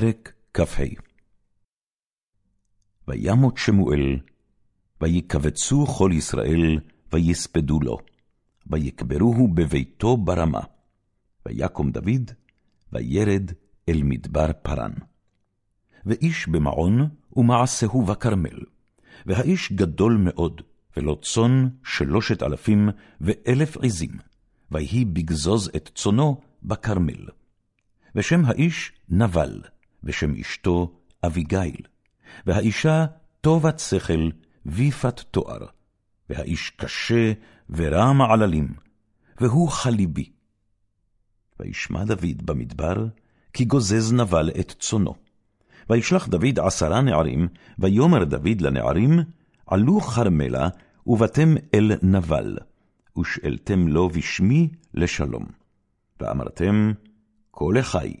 פרק כ"ה וימות שמואל, ויקבצו כל ישראל, ויספדו לו, ויקברוהו בביתו ברמה. ויקום דוד, וירד אל מדבר פרן. ואיש במעון, ומעשהו בכרמל. והאיש גדול מאוד, ולא צאן שלושת אלפים ואלף עזים, ויהי בגזוז את צאנו בכרמל. ושם האיש נבל, ושם אשתו אביגיל. והאישה טובת שכל, ויפת תואר. והאיש קשה ורע מעללים, והוא חליבי. וישמע דוד במדבר, כי גוזז נבל את צונו. וישלח דוד עשרה נערים, ויאמר דוד לנערים, עלו חרמלה, ובאתם אל נבל, ושאלתם לו בשמי לשלום. ואמרתם, כה לחי,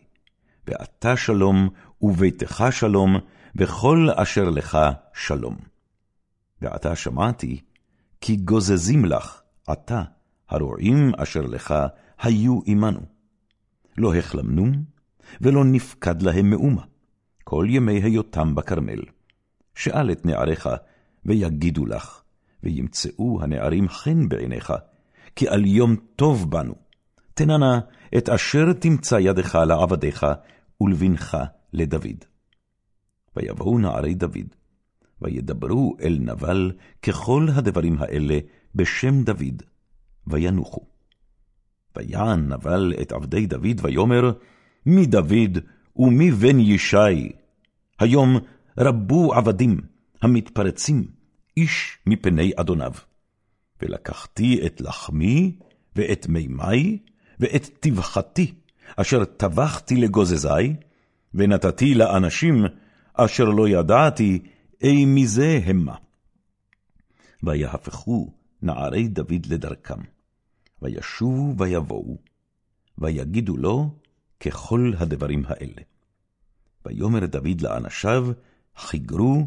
ואתה שלום, וביתך שלום, וכל אשר לך שלום. ועתה שמעתי, כי גוזזים לך, עתה, הרועים אשר לך, היו עמנו. לא החלמנום, ולא נפקד להם מאומה, כל ימי היותם בכרמל. שאל את נעריך, ויגידו לך, וימצאו הנערים חן בעיניך, כי על יום טוב בנו. תננה את אשר תמצא ידך לעבדיך, ולבנך לדוד. ויבואו נערי דוד, וידברו אל נבל ככל הדברים האלה בשם דוד, וינוחו. ויען נבל את עבדי דוד, ויאמר, מי דוד ומי בן ישי? היום רבו עבדים המתפרצים, איש מפני אדוניו. ולקחתי את לחמי ואת מימי ואת טבחתי, אשר טבחתי לגוזזי, ונתתי לאנשים אשר לא ידעתי, אי מזה המה. ויהפכו נערי דוד לדרכם, וישובו ויבואו, ויגידו לו ככל הדברים האלה. ויאמר דוד לאנשיו, חיגרו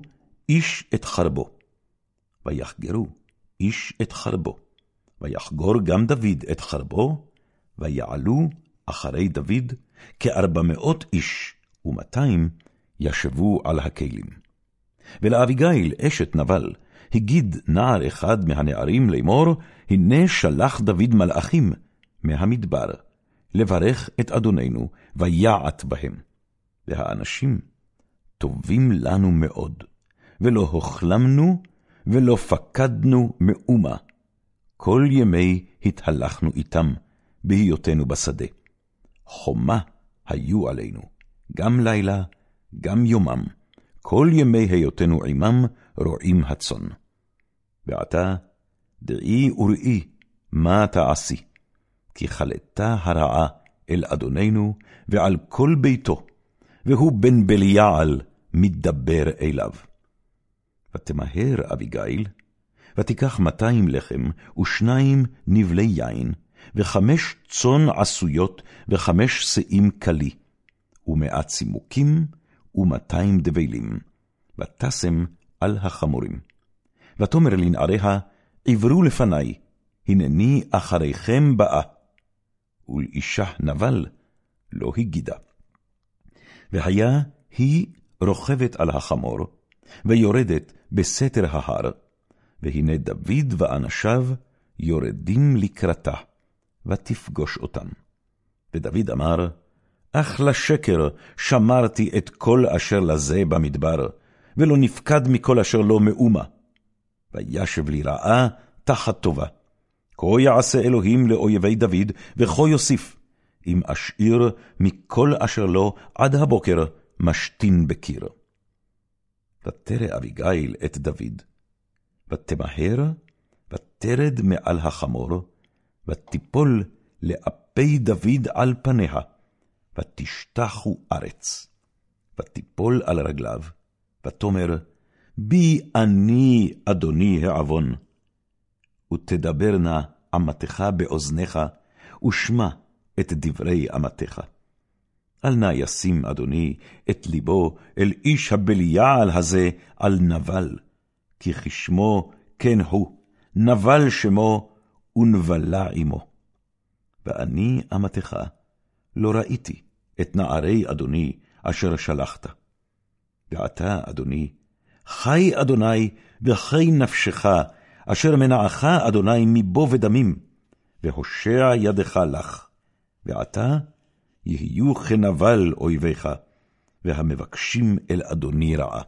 איש את חרבו. ויחגרו איש את חרבו. ויחגור גם דוד את חרבו, ויעלו אחרי דוד כארבע מאות איש, ומאתיים ישבו על הכלים. ולאביגיל אשת נבל, הגיד נער אחד מהנערים לאמור, הנה שלח דוד מלאכים מהמדבר, לברך את אדוננו, ויעט בהם. והאנשים טובים לנו מאוד, ולא הוכלמנו, ולא פקדנו מאומה. כל ימי התהלכנו איתם, בהיותנו בשדה. חומה היו עלינו, גם לילה, גם יומם, כל ימי היותנו עמם רועים הצאן. ועתה, דעי וראי מה תעשי, כי חלתה הרעה אל אדוננו ועל כל ביתו, והוא בן בליעל מדבר אליו. ותמהר אביגיל, ותיקח מאתיים לחם, ושניים נבלי יין, וחמש צאן עשויות, וחמש שאים קלי, ומאה צימוקים, ומאתיים דבלים, ותשם על החמורים. ותאמר לנעריה, עברו לפני, הנני אחריכם באה. ולאישה נבל לא הגידה. והיה היא רוכבת על החמור, ויורדת בסתר ההר, והנה דוד ואנשיו יורדים לקראתה, ותפגוש אותם. ודוד אמר, אך לשקר שמרתי את כל אשר לזה במדבר, ולא נפקד מכל אשר לא מאומה. וישב לי רעה תחת טובה. כה יעשה אלוהים לאויבי דוד, וכה יוסיף, אם אשאיר מכל אשר לו עד הבוקר משתין בקיר. ותרא אביגיל את דוד, ותמהר, ותרד מעל החמור, ותיפול לאפי דוד על פניה, ותשתחו ארץ. ותיפול על רגליו, ותאמר, בי אני, אדוני העוון. ותדבר נא אמתך באוזניך, ושמע את דברי אמתך. אל נא ישים, אדוני, את ליבו אל איש הבליעל הזה על נבל, כי כשמו כן הוא, נבל שמו, ונבלה עמו. ואני אמתך, לא ראיתי את נערי אדוני, אשר שלחת. ועתה, אדוני, חי אדוני וחי נפשך, אשר מנעך אדוני מבוא ודמים, והושע ידך לך. ועתה יהיו כנבל אויביך, והמבקשים אל אדוני רעה.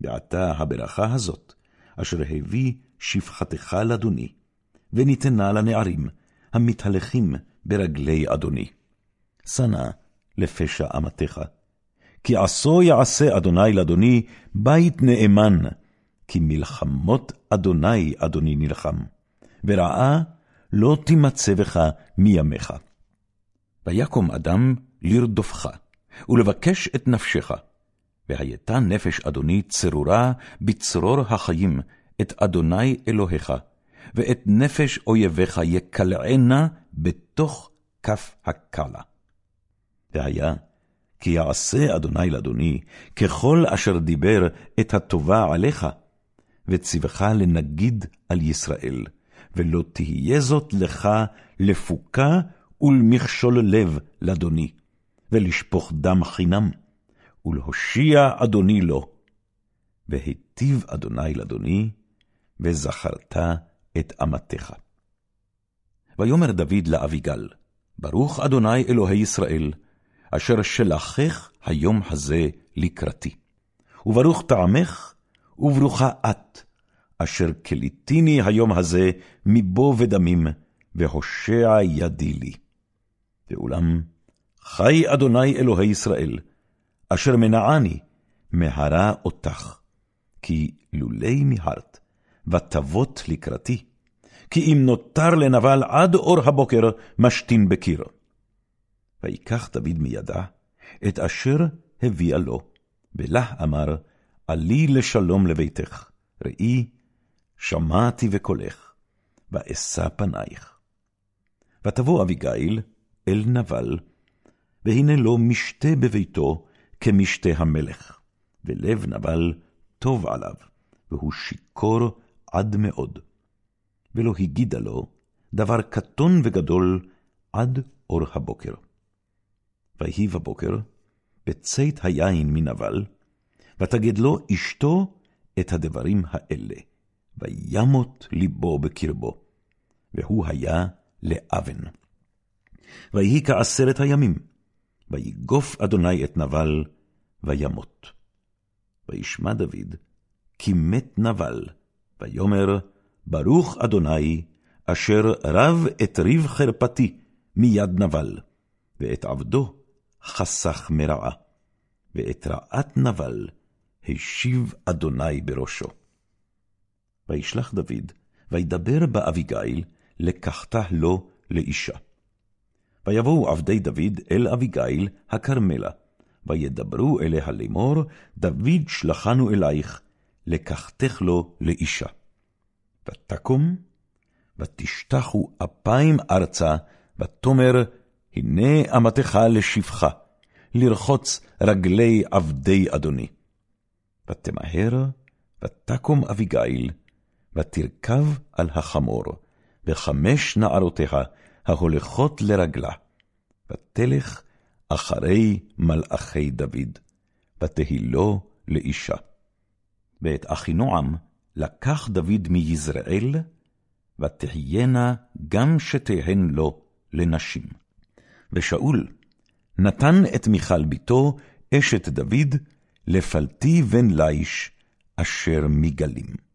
ועתה הברכה הזאת, אשר הביא שפחתך לאדוני, וניתנה לנערים, המתהלכים ברגלי אדוני. שנא לפשע אמתך. כי עשו יעשה אדוני לאדוני בית נאמן, כי מלחמות אדוני אדוני נלחם, ורעה לא תימצא בך מימיך. ויקום אדם לרדופך, ולבקש את נפשך. והייתה נפש אדוני צרורה בצרור החיים, את אדוני אלוהיך, ואת נפש אויביך יקלענה בתוך כף הקלה. והיה, כי יעשה אדוני לאדוני, ככל אשר דיבר את הטובה עליך, וציווך לנגיד על ישראל, ולא תהיה זאת לך לפוקה ולמכשול לב לאדוני, ולשפוך דם חינם, ולהושיע אדוני לו. והיטיב אדוני לאדוני, וזכרת את אמתך. ויאמר דוד לאביגל, ברוך אדוני אלוהי ישראל, אשר שלחך היום הזה לקראתי. וברוך טעמך, וברוכה את, אשר כליתיני היום הזה מבוא ודמים, והושע ידי לי. ואולם, חי אדוני אלוהי ישראל, אשר מנעני, מהרה אותך, כי לולי מיהרת, ותבות לקראתי, כי אם נותר לנבל עד אור הבוקר, משתין בקיר. ויקח דוד מידה את אשר הביאה לו, ולה אמר, עלי לשלום לביתך, ראי, שמעתי בקולך, ואשא פנייך. ותבוא אביגיל אל נבל, והנה לו משתה בביתו כמשתה המלך, ולב נבל טוב עליו, והוא שיכור עד מאוד. ולא הגידה לו דבר קטון וגדול עד אור הבוקר. ויהי בבוקר, בצאת היין מנבל, ותגד לו אשתו את הדברים האלה, וימות ליבו בקרבו, והוא היה לאבן. ויהי כעשרת הימים, ויגוף אדוני את נבל, וימות. וישמע דוד, כי מת נבל, ויאמר, ברוך אדוני, אשר רב את ריב חרפתי מיד נבל, ואת עבדו חסך מרעה, ואת רעת נבל השיב אדוני בראשו. וישלח דוד, וידבר באביגיל, לקחתה לו לאישה. ויבואו עבדי דוד אל אביגיל הכרמלה, וידברו אליה לאמור, דוד שלחנו אלייך, לקחתך לו לאישה. ותקום, ותשתחו אפיים ארצה, ותאמר, הנה אמתך לשפחה, לרחוץ רגלי עבדי אדוני. ותמהר, ותקום אביגיל, ותרכב על החמור, וחמש נערותיה ההולכות לרגלה, ותלך אחרי מלאכי דוד, ותהילו לאישה. ואת אחינועם לקח דוד מיזרעאל, ותהיינה גם שתיהן לו לנשים. ושאול נתן את מיכל בתו, אשת דוד, לפלטי בן ליש, אשר מגלים.